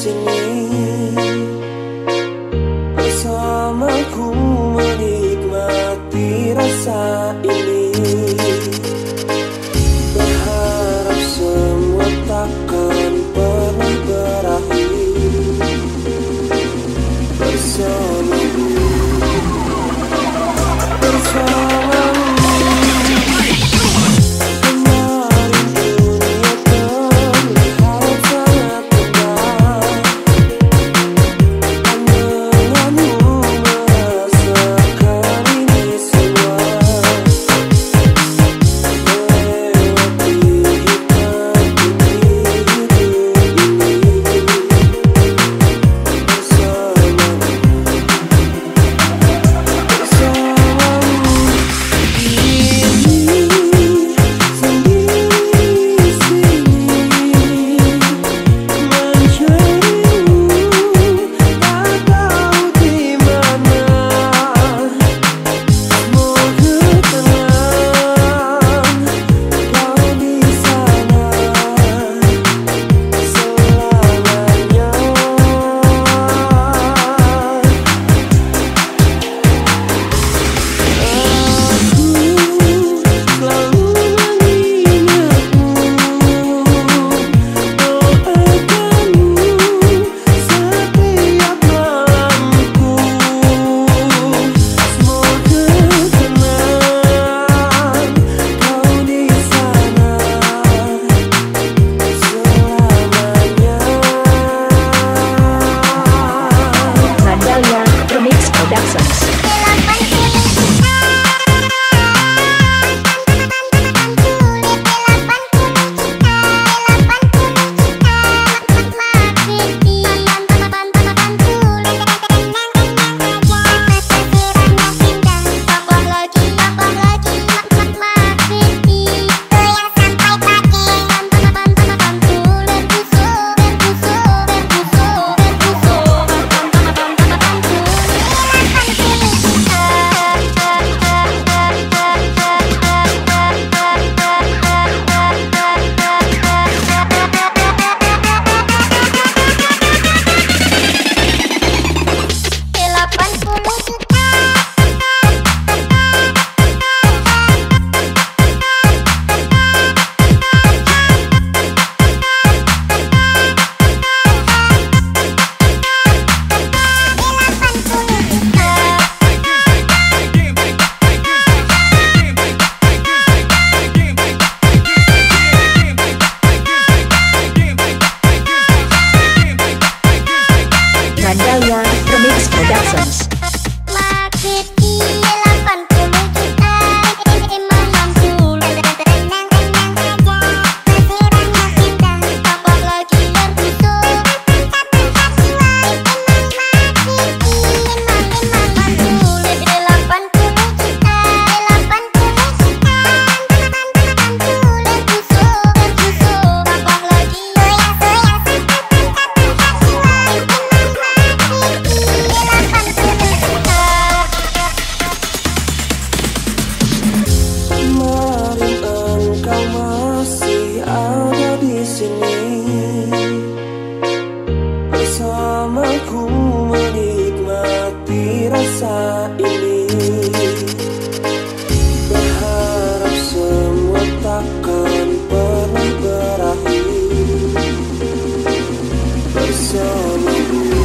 sini سال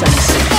nonsense.